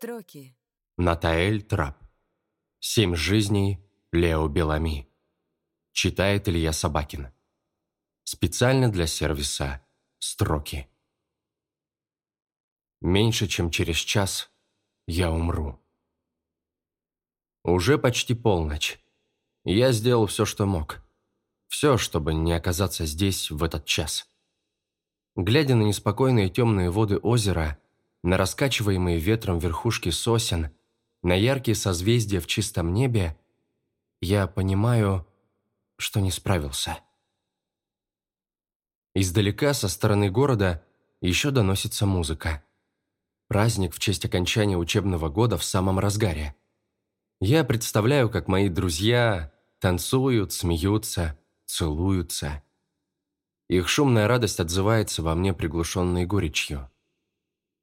Строки. Натаэль Трап. «Семь жизней» Лео Белами. Читает Илья Собакин. Специально для сервиса «Строки». Меньше чем через час я умру. Уже почти полночь. Я сделал все, что мог. Все, чтобы не оказаться здесь в этот час. Глядя на неспокойные темные воды озера, на раскачиваемые ветром верхушки сосен, на яркие созвездия в чистом небе, я понимаю, что не справился. Издалека, со стороны города, еще доносится музыка. Праздник в честь окончания учебного года в самом разгаре. Я представляю, как мои друзья танцуют, смеются, целуются. Их шумная радость отзывается во мне приглушенной горечью.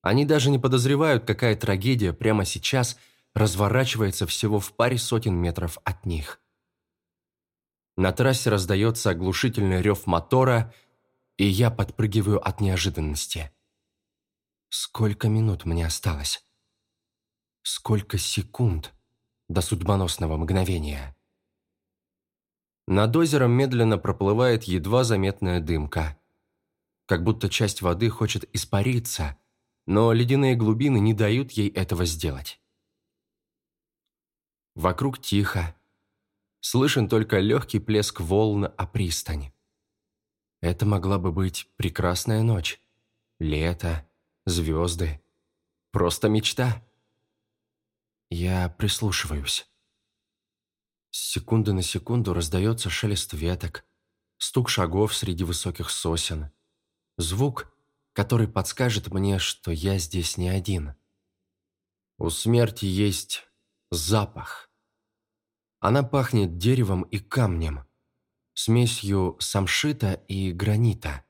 Они даже не подозревают, какая трагедия прямо сейчас разворачивается всего в паре сотен метров от них. На трассе раздается оглушительный рев мотора, и я подпрыгиваю от неожиданности. Сколько минут мне осталось? Сколько секунд до судьбоносного мгновения? Над озером медленно проплывает едва заметная дымка. Как будто часть воды хочет испариться, но ледяные глубины не дают ей этого сделать. Вокруг тихо. Слышен только легкий плеск волн о пристань. Это могла бы быть прекрасная ночь. Лето, звезды. Просто мечта. Я прислушиваюсь. С секунды на секунду раздается шелест веток, стук шагов среди высоких сосен. Звук, который подскажет мне, что я здесь не один. У смерти есть запах. Она пахнет деревом и камнем, смесью самшита и гранита.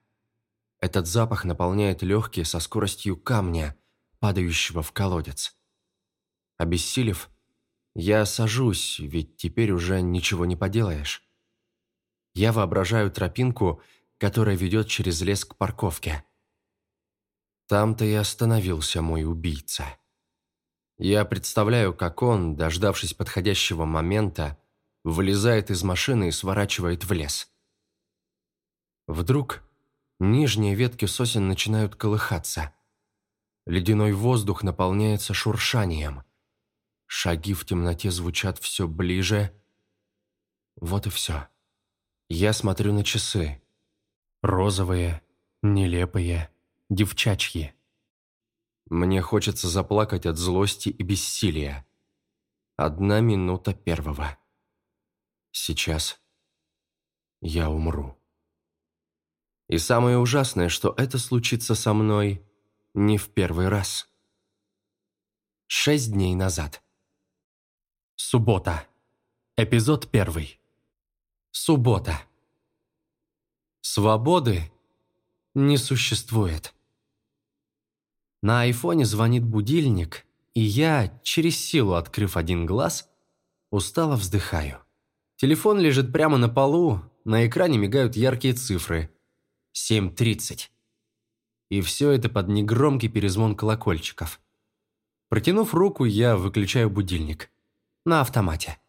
Этот запах наполняет легкие со скоростью камня, падающего в колодец. Обессилев, я сажусь, ведь теперь уже ничего не поделаешь. Я воображаю тропинку, которая ведет через лес к парковке. Там-то и остановился мой убийца. Я представляю, как он, дождавшись подходящего момента, вылезает из машины и сворачивает в лес. Вдруг Нижние ветки сосен начинают колыхаться. Ледяной воздух наполняется шуршанием. Шаги в темноте звучат все ближе. Вот и все. Я смотрю на часы. Розовые, нелепые, девчачьи. Мне хочется заплакать от злости и бессилия. Одна минута первого. Сейчас я умру. И самое ужасное, что это случится со мной не в первый раз. Шесть дней назад. Суббота. Эпизод первый. Суббота. Свободы не существует. На айфоне звонит будильник, и я, через силу открыв один глаз, устало вздыхаю. Телефон лежит прямо на полу, на экране мигают яркие цифры – 7.30. И все это под негромкий перезвон колокольчиков. Протянув руку, я выключаю будильник. На автомате.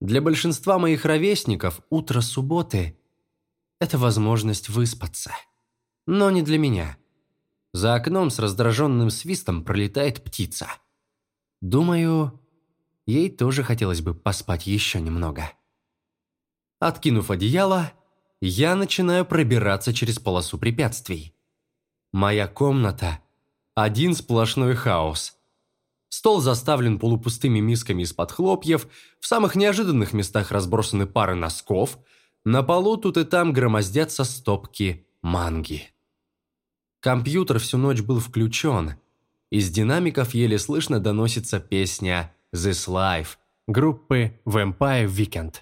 Для большинства моих ровесников утро субботы – это возможность выспаться. Но не для меня. За окном с раздраженным свистом пролетает птица. Думаю, ей тоже хотелось бы поспать еще немного. Откинув одеяло, я начинаю пробираться через полосу препятствий. Моя комната – один сплошной хаос. Стол заставлен полупустыми мисками из-под хлопьев, в самых неожиданных местах разбросаны пары носков, на полу тут и там громоздятся стопки манги. Компьютер всю ночь был включен. Из динамиков еле слышно доносится песня «This Life» группы Vampire Weekend.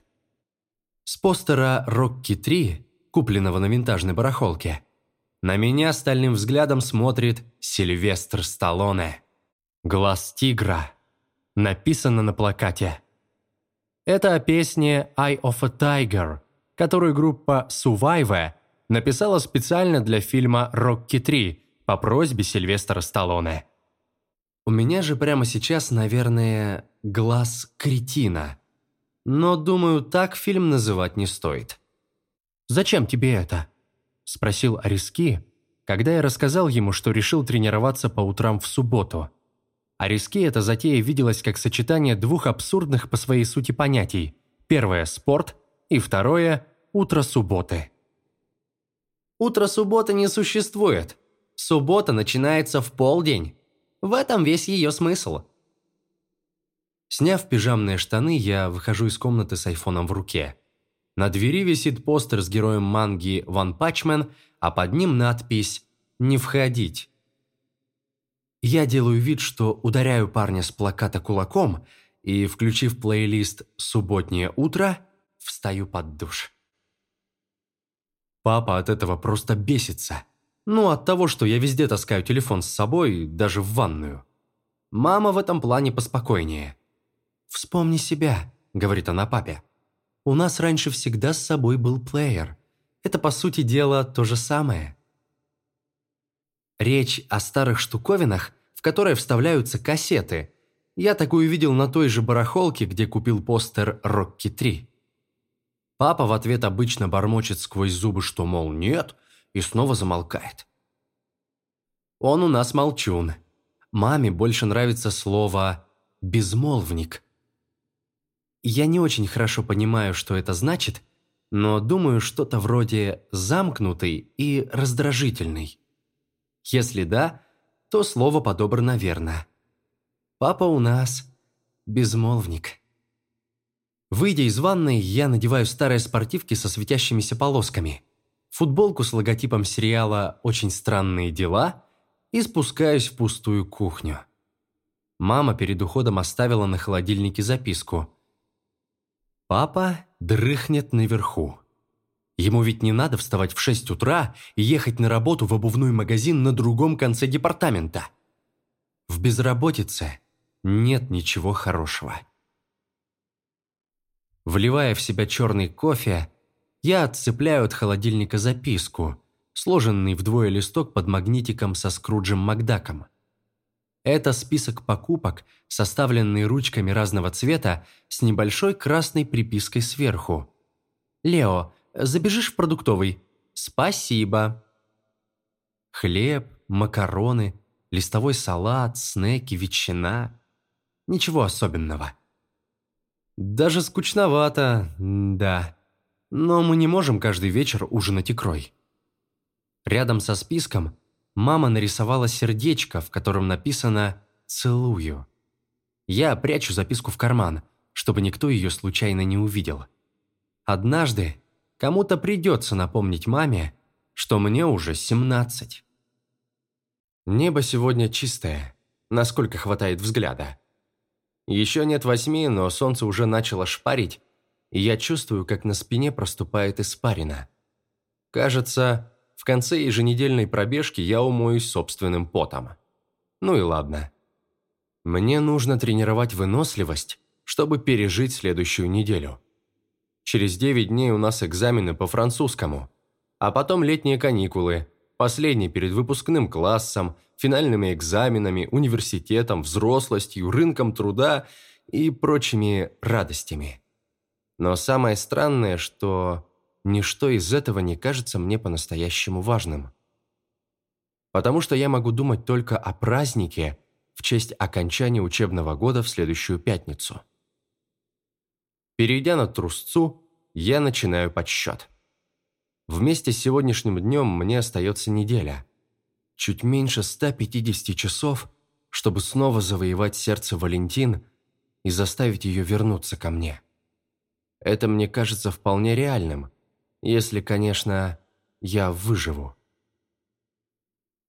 С постера «Рокки 3», купленного на винтажной барахолке, на меня стальным взглядом смотрит Сильвестр Сталлоне. «Глаз тигра» написано на плакате. Это о песне «Eye of a Tiger», которую группа Survivor написала специально для фильма «Рокки 3» по просьбе Сильвестра Сталлоне. У меня же прямо сейчас, наверное, глаз кретина. Но, думаю, так фильм называть не стоит. «Зачем тебе это?» – спросил Ариски, когда я рассказал ему, что решил тренироваться по утрам в субботу. Ариски эта затея виделась как сочетание двух абсурдных по своей сути понятий. Первое – спорт, и второе – утро субботы. Утро субботы не существует. Суббота начинается в полдень. В этом весь ее смысл. Сняв пижамные штаны, я выхожу из комнаты с айфоном в руке. На двери висит постер с героем манги Ван Пачмен, а под ним надпись «Не входить». Я делаю вид, что ударяю парня с плаката кулаком и, включив плейлист «Субботнее утро», встаю под душ. Папа от этого просто бесится. Ну, от того, что я везде таскаю телефон с собой, даже в ванную. Мама в этом плане поспокойнее. «Вспомни себя», — говорит она папе. «У нас раньше всегда с собой был плеер. Это, по сути дела, то же самое». Речь о старых штуковинах, в которые вставляются кассеты. Я такую видел на той же барахолке, где купил постер «Рокки 3». Папа в ответ обычно бормочет сквозь зубы, что, мол, нет, и снова замолкает. Он у нас молчун. Маме больше нравится слово «безмолвник». Я не очень хорошо понимаю, что это значит, но думаю, что-то вроде «замкнутый» и «раздражительный». Если да, то слово подобрано верно. Папа у нас безмолвник. Выйдя из ванной, я надеваю старые спортивки со светящимися полосками – футболку с логотипом сериала «Очень странные дела» и спускаюсь в пустую кухню. Мама перед уходом оставила на холодильнике записку. «Папа дрыхнет наверху. Ему ведь не надо вставать в 6 утра и ехать на работу в обувной магазин на другом конце департамента. В безработице нет ничего хорошего». Вливая в себя черный кофе, я отцепляю от холодильника записку, сложенный вдвое листок под магнитиком со Скруджем Макдаком. Это список покупок, составленный ручками разного цвета с небольшой красной припиской сверху. «Лео, забежишь в продуктовый?» «Спасибо». Хлеб, макароны, листовой салат, снеки, ветчина. Ничего особенного. Даже скучновато, да. Но мы не можем каждый вечер ужинать икрой. Рядом со списком мама нарисовала сердечко, в котором написано «Целую». Я прячу записку в карман, чтобы никто ее случайно не увидел. Однажды кому-то придется напомнить маме, что мне уже 17. Небо сегодня чистое, насколько хватает взгляда. Еще нет восьми, но солнце уже начало шпарить, и я чувствую, как на спине проступает испарина. Кажется, в конце еженедельной пробежки я умоюсь собственным потом. Ну и ладно. Мне нужно тренировать выносливость, чтобы пережить следующую неделю. Через 9 дней у нас экзамены по французскому, а потом летние каникулы, последний перед выпускным классом, финальными экзаменами, университетом, взрослостью, рынком труда и прочими радостями. Но самое странное, что ничто из этого не кажется мне по-настоящему важным. Потому что я могу думать только о празднике в честь окончания учебного года в следующую пятницу. Перейдя на трусцу, я начинаю подсчет. Вместе с сегодняшним днем мне остается неделя. Чуть меньше 150 часов, чтобы снова завоевать сердце Валентин и заставить ее вернуться ко мне. Это мне кажется вполне реальным, если, конечно, я выживу.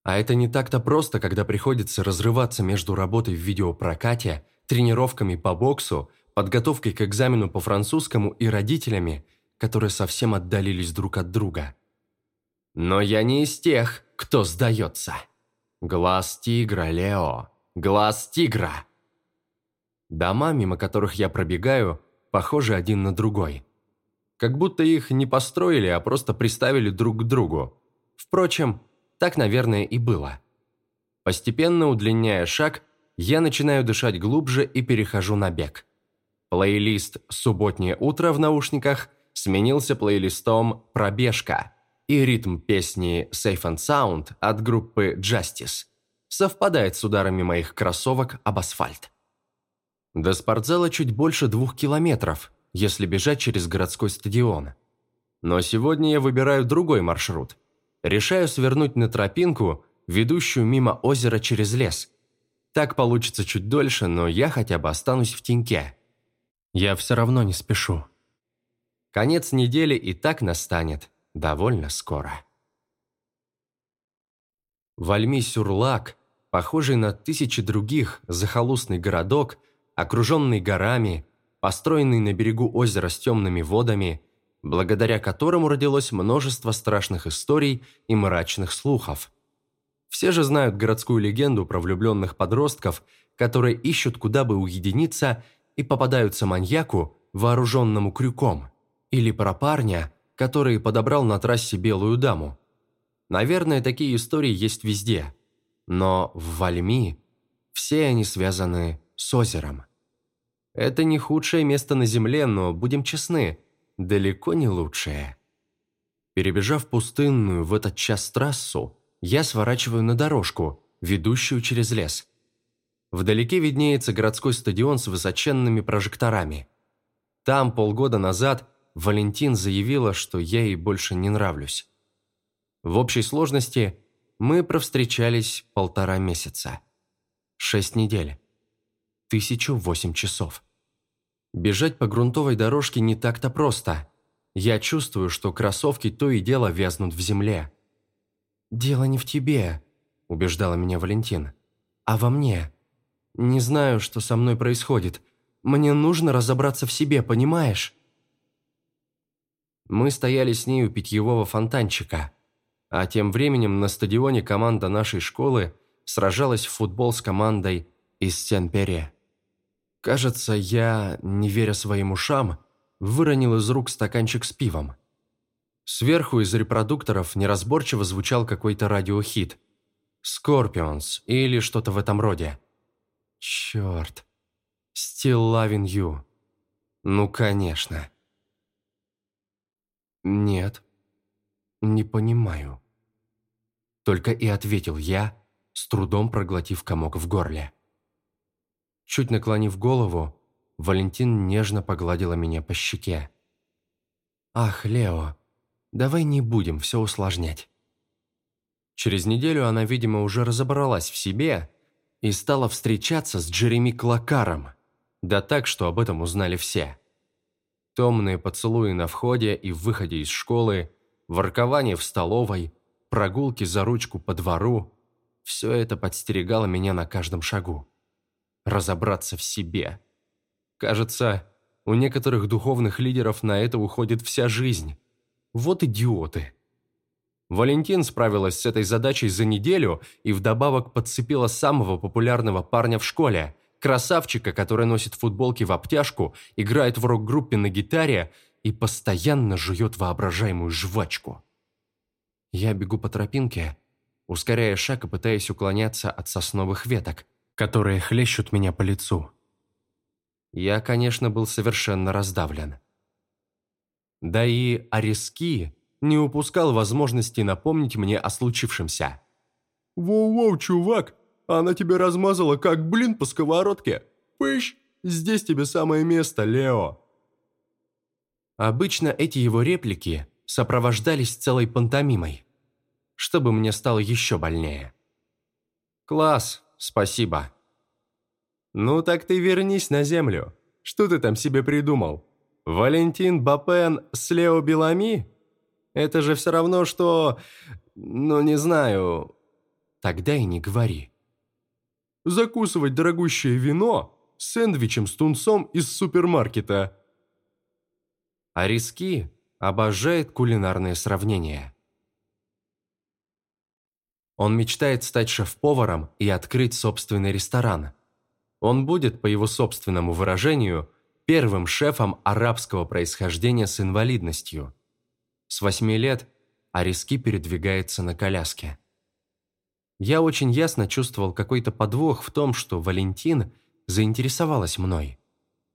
А это не так-то просто, когда приходится разрываться между работой в видеопрокате, тренировками по боксу, подготовкой к экзамену по французскому и родителями, которые совсем отдалились друг от друга. Но я не из тех, кто сдается. Глаз тигра, Лео. Глаз тигра. Дома, мимо которых я пробегаю, похожи один на другой. Как будто их не построили, а просто приставили друг к другу. Впрочем, так, наверное, и было. Постепенно удлиняя шаг, я начинаю дышать глубже и перехожу на бег. Плейлист «Субботнее утро» в наушниках сменился плейлистом «Пробежка», и ритм песни «Safe and Sound» от группы Justice совпадает с ударами моих кроссовок об асфальт. До спортзала чуть больше двух километров, если бежать через городской стадион. Но сегодня я выбираю другой маршрут. Решаю свернуть на тропинку, ведущую мимо озера через лес. Так получится чуть дольше, но я хотя бы останусь в теньке. Я все равно не спешу. Конец недели и так настанет довольно скоро. Вальми-Сюрлак, похожий на тысячи других захолустный городок, окруженный горами, построенный на берегу озера с темными водами, благодаря которому родилось множество страшных историй и мрачных слухов. Все же знают городскую легенду про влюбленных подростков, которые ищут, куда бы уединиться, и попадаются маньяку, вооруженному крюком, или про парня, который подобрал на трассе белую даму. Наверное, такие истории есть везде, но в Вальми все они связаны с озером. Это не худшее место на Земле, но, будем честны, далеко не лучшее. Перебежав пустынную в этот час трассу, я сворачиваю на дорожку, ведущую через лес. Вдалеке виднеется городской стадион с высоченными прожекторами. Там полгода назад Валентин заявила, что я ей больше не нравлюсь. В общей сложности мы провстречались полтора месяца. Шесть недель. Тысячу восемь часов. Бежать по грунтовой дорожке не так-то просто. Я чувствую, что кроссовки то и дело вязнут в земле. «Дело не в тебе», – убеждала меня Валентин, – «а во мне. Не знаю, что со мной происходит. Мне нужно разобраться в себе, понимаешь?» Мы стояли с ней у питьевого фонтанчика, а тем временем на стадионе команда нашей школы сражалась в футбол с командой из Сен-Пере. Кажется, я, не веря своим ушам, выронил из рук стаканчик с пивом. Сверху из репродукторов неразборчиво звучал какой-то радиохит. «Scorpions» или что-то в этом роде. Черт. «Still loving you». Ну, конечно. «Нет, не понимаю». Только и ответил я, с трудом проглотив комок в горле. Чуть наклонив голову, Валентин нежно погладила меня по щеке. «Ах, Лео, давай не будем все усложнять». Через неделю она, видимо, уже разобралась в себе и стала встречаться с Джереми Клакаром, да так, что об этом узнали все. Томные поцелуи на входе и выходе из школы, воркование в столовой, прогулки за ручку по двору – все это подстерегало меня на каждом шагу разобраться в себе. Кажется, у некоторых духовных лидеров на это уходит вся жизнь. Вот идиоты. Валентин справилась с этой задачей за неделю и вдобавок подцепила самого популярного парня в школе, красавчика, который носит футболки в обтяжку, играет в рок-группе на гитаре и постоянно жует воображаемую жвачку. Я бегу по тропинке, ускоряя шаг и пытаясь уклоняться от сосновых веток, которые хлещут меня по лицу. Я, конечно, был совершенно раздавлен. Да и Ариски не упускал возможности напомнить мне о случившемся. «Воу-воу, чувак, она тебя размазала, как блин по сковородке. Пыщ, здесь тебе самое место, Лео». Обычно эти его реплики сопровождались целой пантомимой, чтобы мне стало еще больнее. «Класс, спасибо». «Ну так ты вернись на землю. Что ты там себе придумал? Валентин Бапен с Лео Белами? Это же все равно, что... Ну, не знаю...» «Тогда и не говори». «Закусывать дорогущее вино сэндвичем с тунцом из супермаркета». А риски обожает кулинарные сравнения. Он мечтает стать шеф-поваром и открыть собственный ресторан. Он будет, по его собственному выражению, первым шефом арабского происхождения с инвалидностью. С восьми лет Ариски передвигается на коляске. Я очень ясно чувствовал какой-то подвох в том, что Валентин заинтересовалась мной.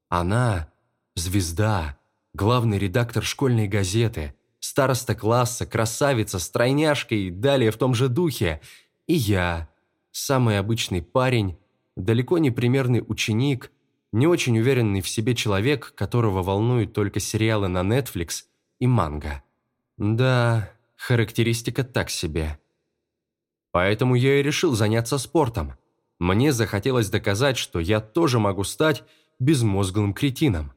Она – звезда, главный редактор школьной газеты, староста класса, красавица, стройняшка и далее в том же духе. И я – самый обычный парень, далеко не примерный ученик, не очень уверенный в себе человек, которого волнуют только сериалы на Netflix и манга. Да, характеристика так себе. Поэтому я и решил заняться спортом. Мне захотелось доказать, что я тоже могу стать безмозглым кретином.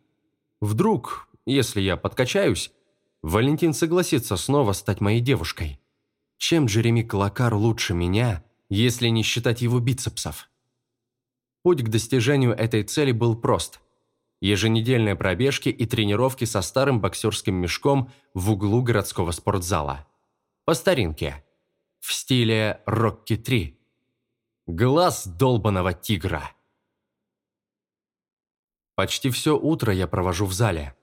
Вдруг, если я подкачаюсь, Валентин согласится снова стать моей девушкой. Чем Джереми Клакар лучше меня, если не считать его бицепсов? Путь к достижению этой цели был прост. Еженедельные пробежки и тренировки со старым боксерским мешком в углу городского спортзала. По старинке. В стиле «Рокки 3». Глаз долбаного тигра. Почти все утро я провожу в зале.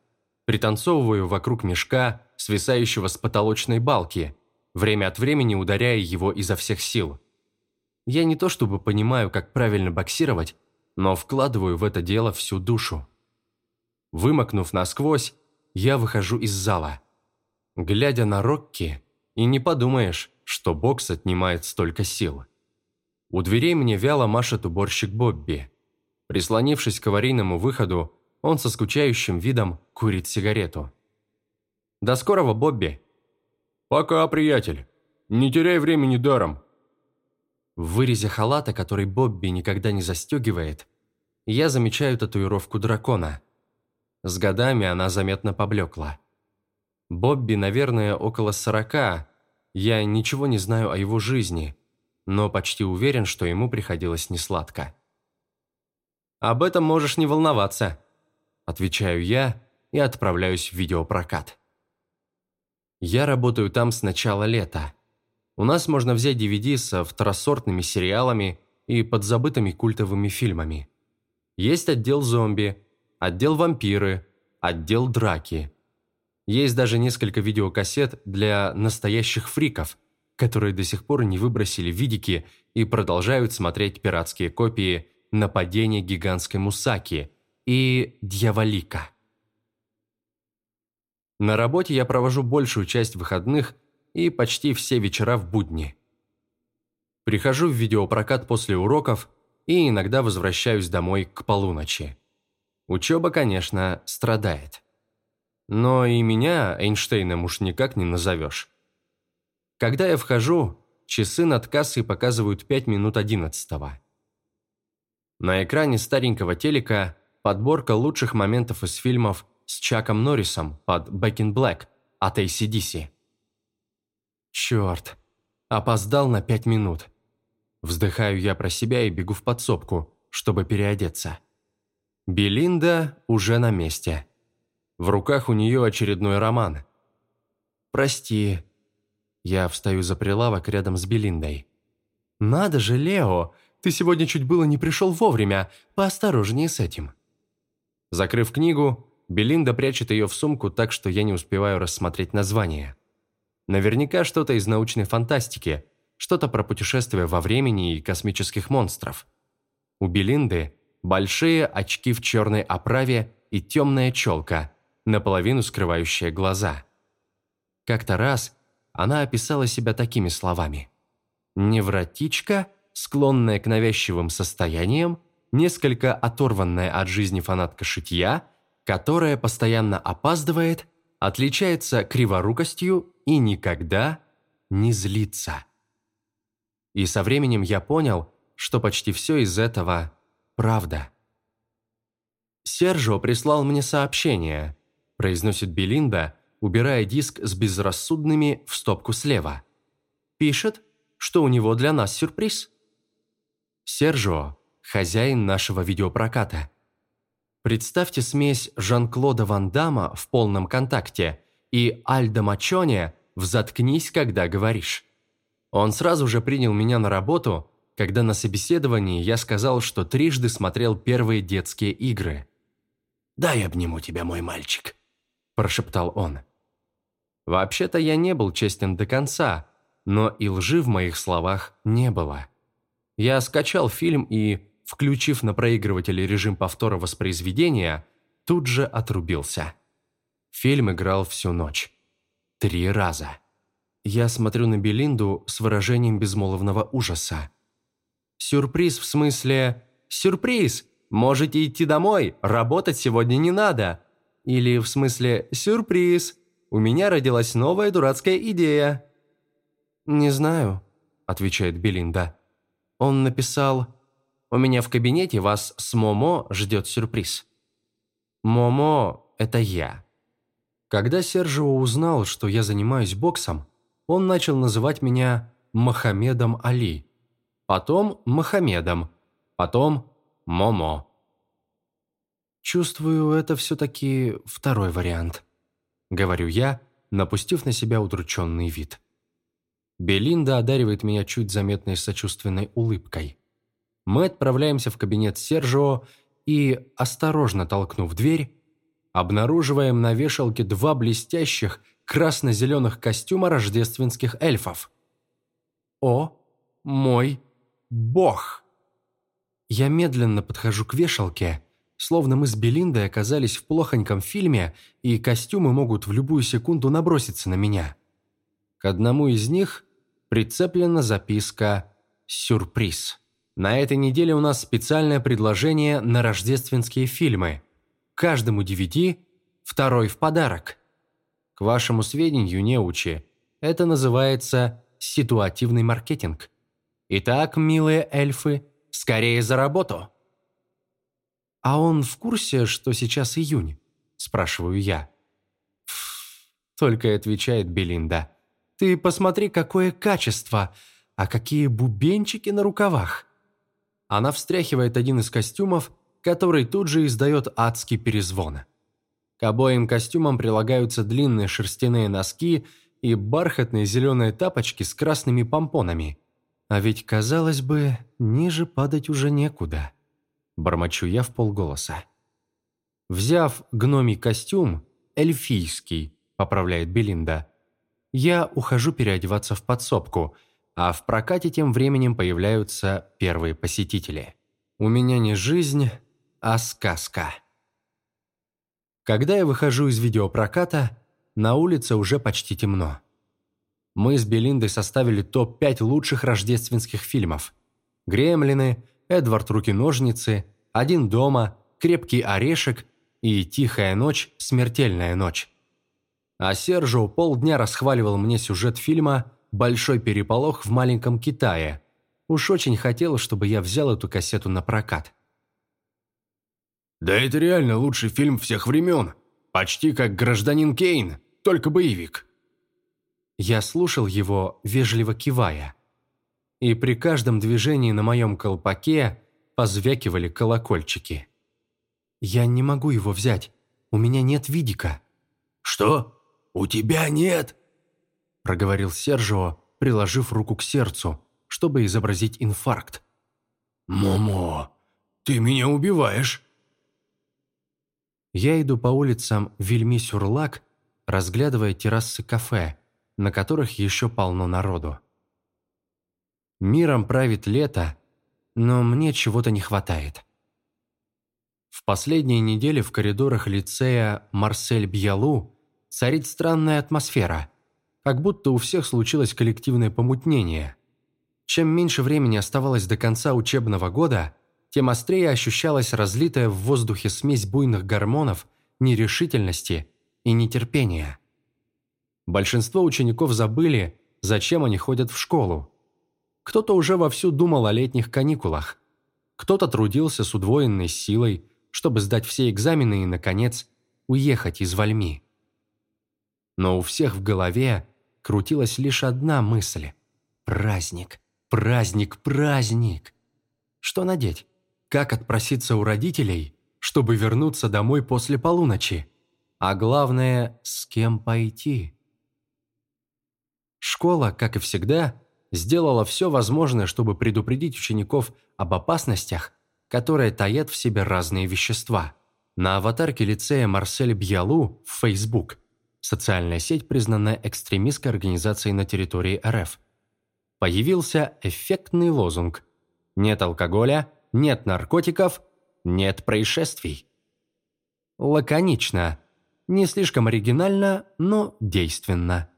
Пританцовываю вокруг мешка, свисающего с потолочной балки, время от времени ударяя его изо всех сил. Я не то чтобы понимаю, как правильно боксировать, но вкладываю в это дело всю душу. Вымокнув насквозь, я выхожу из зала. Глядя на Рокки, и не подумаешь, что бокс отнимает столько сил. У дверей мне вяло машет уборщик Бобби. Прислонившись к аварийному выходу, он со скучающим видом курит сигарету. «До скорого, Бобби!» «Пока, приятель. Не теряй времени даром». В вырезе халата, который Бобби никогда не застегивает, я замечаю татуировку дракона. С годами она заметно поблекла. Бобби, наверное, около сорока. Я ничего не знаю о его жизни, но почти уверен, что ему приходилось несладко. «Об этом можешь не волноваться», – отвечаю я и отправляюсь в видеопрокат. Я работаю там с начала лета. У нас можно взять DVD со второсортными сериалами и подзабытыми культовыми фильмами. Есть отдел зомби, отдел вампиры, отдел драки. Есть даже несколько видеокассет для настоящих фриков, которые до сих пор не выбросили видики и продолжают смотреть пиратские копии «Нападение гигантской мусаки» и «Дьяволика». На работе я провожу большую часть выходных и почти все вечера в будни. Прихожу в видеопрокат после уроков и иногда возвращаюсь домой к полуночи. Учеба, конечно, страдает. Но и меня Эйнштейном уж никак не назовешь. Когда я вхожу, часы над кассой показывают 5 минут одиннадцатого. На экране старенького телека подборка лучших моментов из фильмов с Чаком Норрисом под «Back in Black» от ACDC. Черт, опоздал на пять минут. Вздыхаю я про себя и бегу в подсобку, чтобы переодеться. Белинда уже на месте. В руках у нее очередной роман. «Прости». Я встаю за прилавок рядом с Белиндой. «Надо же, Лео, ты сегодня чуть было не пришел вовремя. Поосторожнее с этим». Закрыв книгу, Белинда прячет ее в сумку так, что я не успеваю рассмотреть название. Наверняка что-то из научной фантастики, что-то про путешествия во времени и космических монстров. У Белинды большие очки в черной оправе и темная челка, наполовину скрывающая глаза. Как-то раз она описала себя такими словами. «Невротичка – склонная к навязчивым состояниям, несколько оторванная от жизни фанатка шитья, которая постоянно опаздывает, отличается криворукостью и никогда не злится. И со временем я понял, что почти все из этого – правда. «Сержо прислал мне сообщение», – произносит Белинда, убирая диск с безрассудными в стопку слева. «Пишет, что у него для нас сюрприз». Сержо – хозяин нашего видеопроката. Представьте смесь Жан-Клода Ван Дамма в полном контакте и Альдо Мачоне в «Заткнись, когда говоришь». Он сразу же принял меня на работу, когда на собеседовании я сказал, что трижды смотрел первые детские игры. «Дай обниму тебя, мой мальчик», – прошептал он. Вообще-то я не был честен до конца, но и лжи в моих словах не было. Я скачал фильм и, включив на проигрывателе режим повтора воспроизведения, тут же отрубился. Фильм играл всю ночь. Три раза. Я смотрю на Белинду с выражением безмолвного ужаса. Сюрприз в смысле «Сюрприз! Можете идти домой, работать сегодня не надо!» Или в смысле «Сюрприз! У меня родилась новая дурацкая идея!» «Не знаю», – отвечает Белинда. Он написал «У меня в кабинете вас с Момо ждет сюрприз». Момо – это я. Когда Сержио узнал, что я занимаюсь боксом, он начал называть меня Мохаммедом Али, потом Мохаммедом, потом Момо. «Чувствую, это все-таки второй вариант», – говорю я, напустив на себя удрученный вид. Белинда одаривает меня чуть заметной сочувственной улыбкой. Мы отправляемся в кабинет Сержио и, осторожно толкнув дверь, обнаруживаем на вешалке два блестящих красно-зеленых костюма рождественских эльфов. О, мой бог! Я медленно подхожу к вешалке, словно мы с Белиндой оказались в плохоньком фильме, и костюмы могут в любую секунду наброситься на меня. К одному из них прицеплена записка «Сюрприз». На этой неделе у нас специальное предложение на рождественские фильмы. Каждому DVD второй в подарок. К вашему сведению, неучи, это называется ситуативный маркетинг. Итак, милые эльфы, скорее за работу. «А он в курсе, что сейчас июнь?» – спрашиваю я. только и отвечает Белинда. Ты посмотри, какое качество, а какие бубенчики на рукавах. Она встряхивает один из костюмов, который тут же издает адский перезвон. К обоим костюмам прилагаются длинные шерстяные носки и бархатные зеленые тапочки с красными помпонами. А ведь, казалось бы, ниже падать уже некуда. Бормочу я в полголоса. Взяв гномий костюм, эльфийский, поправляет Белинда, я ухожу переодеваться в подсобку, а в прокате тем временем появляются первые посетители. У меня не жизнь, а сказка. Когда я выхожу из видеопроката, на улице уже почти темно. Мы с Белиндой составили топ-5 лучших рождественских фильмов. «Гремлины», «Эдвард Руки-ножницы», «Один дома», «Крепкий орешек» и «Тихая ночь, смертельная ночь». А Сержио полдня расхваливал мне сюжет фильма «Большой переполох в маленьком Китае». Уж очень хотел, чтобы я взял эту кассету на прокат. «Да это реально лучший фильм всех времен. Почти как «Гражданин Кейн», только боевик». Я слушал его, вежливо кивая. И при каждом движении на моем колпаке позвякивали колокольчики. «Я не могу его взять. У меня нет видика». «Что?» «У тебя нет?» – проговорил Сержио, приложив руку к сердцу, чтобы изобразить инфаркт. «Момо, ты меня убиваешь!» Я иду по улицам Вильми-Сюрлак, разглядывая террасы кафе, на которых еще полно народу. Миром правит лето, но мне чего-то не хватает. В последние недели в коридорах лицея Марсель Бьялу царит странная атмосфера, как будто у всех случилось коллективное помутнение. Чем меньше времени оставалось до конца учебного года, тем острее ощущалась разлитая в воздухе смесь буйных гормонов, нерешительности и нетерпения. Большинство учеников забыли, зачем они ходят в школу. Кто-то уже вовсю думал о летних каникулах, кто-то трудился с удвоенной силой, чтобы сдать все экзамены и, наконец, уехать из Вальми но у всех в голове крутилась лишь одна мысль – праздник, праздник, праздник. Что надеть? Как отпроситься у родителей, чтобы вернуться домой после полуночи? А главное, с кем пойти? Школа, как и всегда, сделала все возможное, чтобы предупредить учеников об опасностях, которые таят в себе разные вещества. На аватарке лицея Марсель Бьялу в Facebook – Социальная сеть, признанная экстремистской организацией на территории РФ, появился эффектный лозунг «Нет алкоголя, нет наркотиков, нет происшествий». Лаконично, не слишком оригинально, но действенно.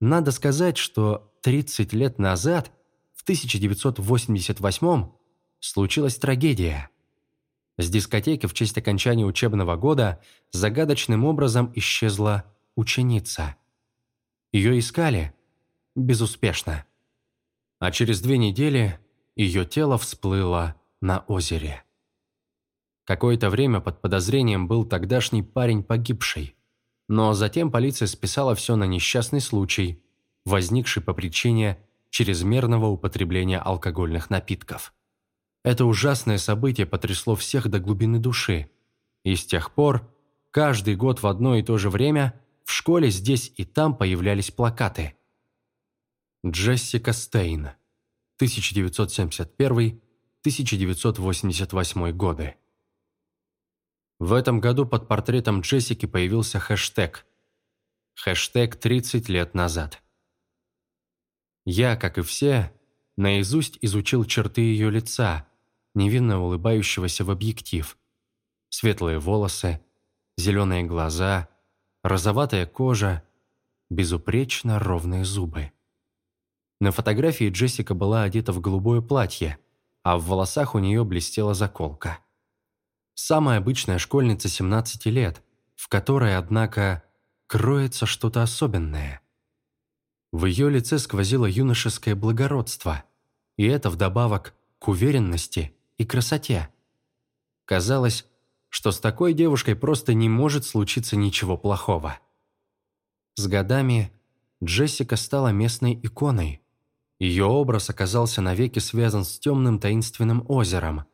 Надо сказать, что 30 лет назад, в 1988 случилась трагедия. С дискотеки в честь окончания учебного года загадочным образом исчезла ученица. Ее искали безуспешно. А через две недели ее тело всплыло на озере. Какое-то время под подозрением был тогдашний парень погибший. Но затем полиция списала все на несчастный случай, возникший по причине чрезмерного употребления алкогольных напитков. Это ужасное событие потрясло всех до глубины души. И с тех пор, каждый год в одно и то же время, в школе здесь и там появлялись плакаты. Джессика Стейн, 1971-1988 годы. В этом году под портретом Джессики появился хэштег. Хэштег «30 лет назад». Я, как и все, наизусть изучил черты ее лица – невинно улыбающегося в объектив. Светлые волосы, зеленые глаза, розоватая кожа, безупречно ровные зубы. На фотографии Джессика была одета в голубое платье, а в волосах у нее блестела заколка. Самая обычная школьница 17 лет, в которой, однако, кроется что-то особенное. В ее лице сквозило юношеское благородство, и это вдобавок к уверенности и красоте. Казалось, что с такой девушкой просто не может случиться ничего плохого. С годами Джессика стала местной иконой. Ее образ оказался навеки связан с темным таинственным озером,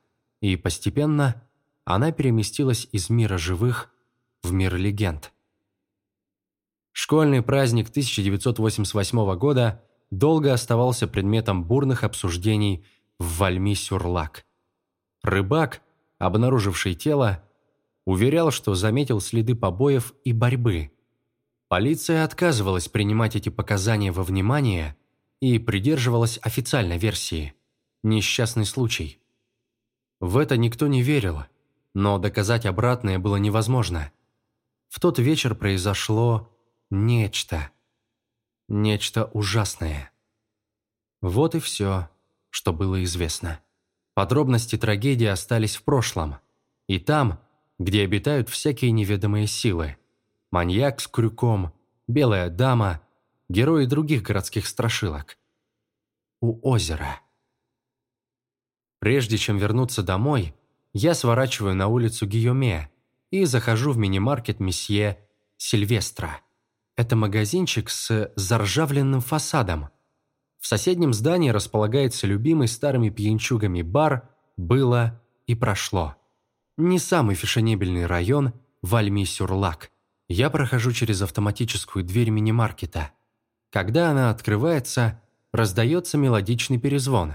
и постепенно она переместилась из мира живых в мир легенд. Школьный праздник 1988 года долго оставался предметом бурных обсуждений в Вальми-Сюрлак. Рыбак, обнаруживший тело, уверял, что заметил следы побоев и борьбы. Полиция отказывалась принимать эти показания во внимание и придерживалась официальной версии – несчастный случай. В это никто не верил, но доказать обратное было невозможно. В тот вечер произошло нечто. Нечто ужасное. Вот и все, что было известно. Подробности трагедии остались в прошлом. И там, где обитают всякие неведомые силы. Маньяк с крюком, белая дама, герои других городских страшилок. У озера. Прежде чем вернуться домой, я сворачиваю на улицу Гийоме и захожу в мини-маркет месье Сильвестра. Это магазинчик с заржавленным фасадом – в соседнем здании располагается любимый старыми пьянчугами бар «Было и прошло». Не самый фешенебельный район Вальми-Сюрлак. Я прохожу через автоматическую дверь мини-маркета. Когда она открывается, раздается мелодичный перезвон.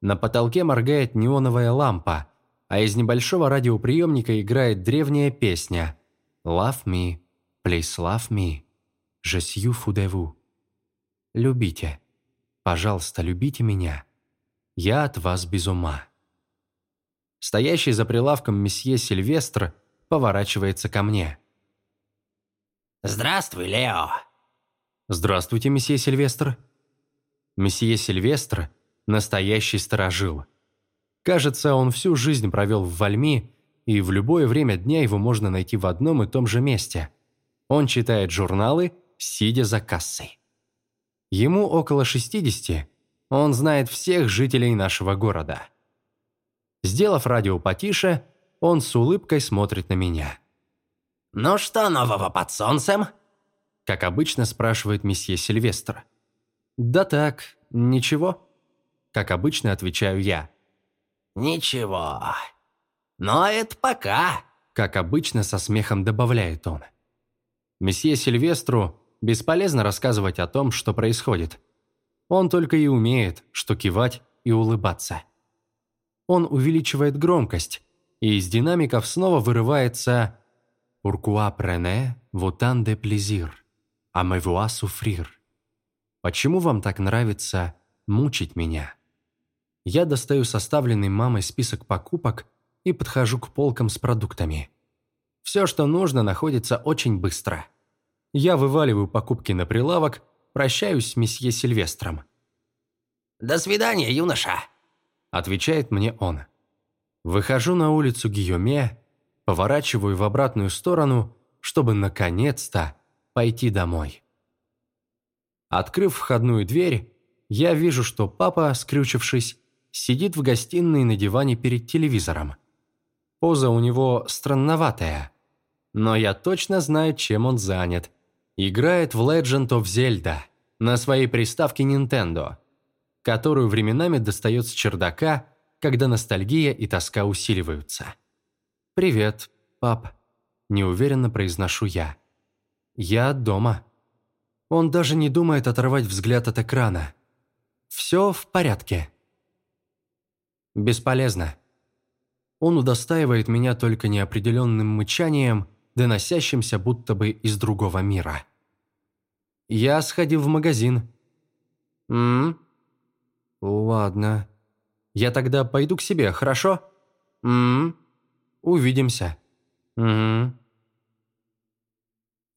На потолке моргает неоновая лампа, а из небольшого радиоприемника играет древняя песня «Love me, please love me, de vous». «Любите». Пожалуйста, любите меня. Я от вас без ума». Стоящий за прилавком месье Сильвестр поворачивается ко мне. «Здравствуй, Лео!» «Здравствуйте, месье Сильвестр!» Месье Сильвестр – настоящий сторожил. Кажется, он всю жизнь провел в Вальми, и в любое время дня его можно найти в одном и том же месте. Он читает журналы, сидя за кассой. Ему около 60, он знает всех жителей нашего города. Сделав радио потише, он с улыбкой смотрит на меня. «Ну что нового под солнцем?» Как обычно спрашивает месье Сильвестр. «Да так, ничего». Как обычно отвечаю я. «Ничего. Но это пока», как обычно со смехом добавляет он. Месье Сильвестру Бесполезно рассказывать о том, что происходит. Он только и умеет, что кивать и улыбаться. Он увеличивает громкость, и из динамиков снова вырывается «Pourquoi prenez vos temps de plaisir, à me voir souffrir?» почему вам так нравится мучить меня? Я достаю составленный мамой список покупок и подхожу к полкам с продуктами. Все, что нужно, находится очень быстро. Я вываливаю покупки на прилавок, прощаюсь с месье Сильвестром. «До свидания, юноша», – отвечает мне он. Выхожу на улицу Гийоме, поворачиваю в обратную сторону, чтобы наконец-то пойти домой. Открыв входную дверь, я вижу, что папа, скрючившись, сидит в гостиной на диване перед телевизором. Поза у него странноватая, но я точно знаю, чем он занят. Играет в Legend of Zelda на своей приставке Nintendo, которую временами достает с чердака, когда ностальгия и тоска усиливаются. «Привет, пап», – неуверенно произношу я. «Я дома». Он даже не думает оторвать взгляд от экрана. «Все в порядке». Бесполезно. Он удостаивает меня только неопределенным мычанием, доносящимся будто бы из другого мира. Я сходил в магазин. М? Ладно. Я тогда пойду к себе, хорошо? М? Увидимся. Угу.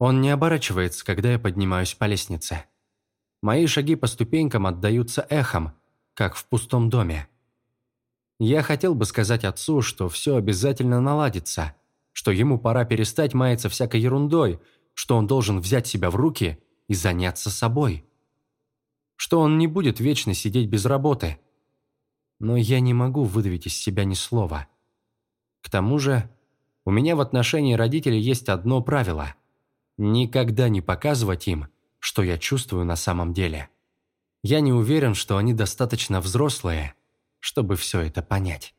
Он не оборачивается, когда я поднимаюсь по лестнице. Мои шаги по ступенькам отдаются эхом, как в пустом доме. Я хотел бы сказать отцу, что все обязательно наладится, что ему пора перестать маяться всякой ерундой, что он должен взять себя в руки и заняться собой. Что он не будет вечно сидеть без работы. Но я не могу выдавить из себя ни слова. К тому же, у меня в отношении родителей есть одно правило – никогда не показывать им, что я чувствую на самом деле. Я не уверен, что они достаточно взрослые – чтобы все это понять.